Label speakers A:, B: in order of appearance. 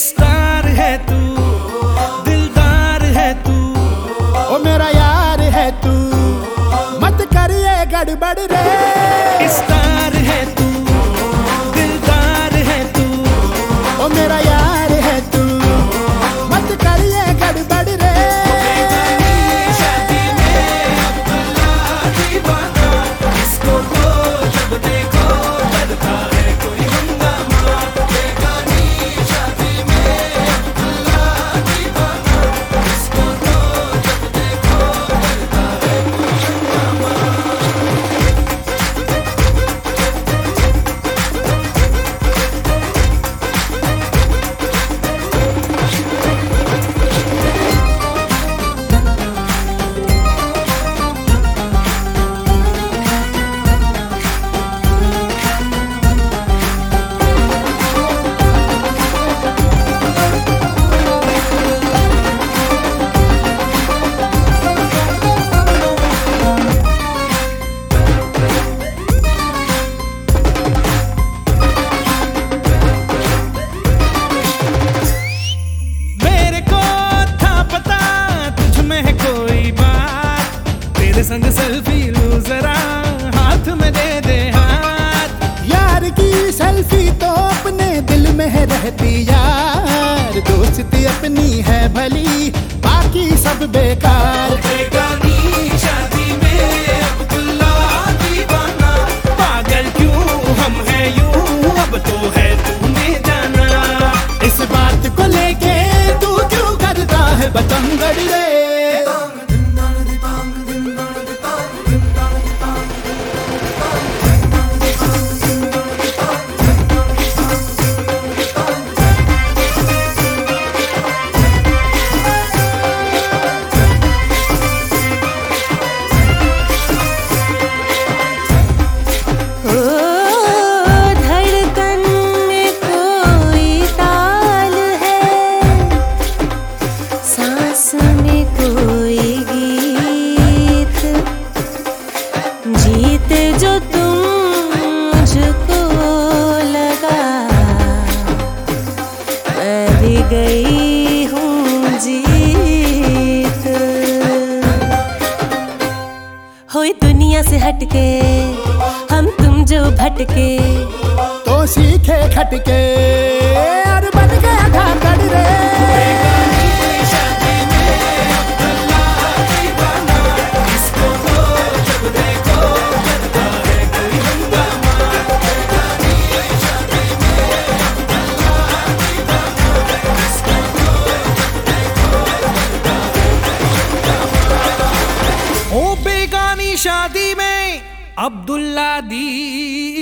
A: está दोस्ती तो अपने दिल में है रहती यार। दोस्ती अपनी है भली, बाकी सब बेकार।
B: कोई दुनिया से हटके हम तुम जो भटके।
A: तो सीखे खटके।
C: शादी में अब्दुल्ला दीवाना।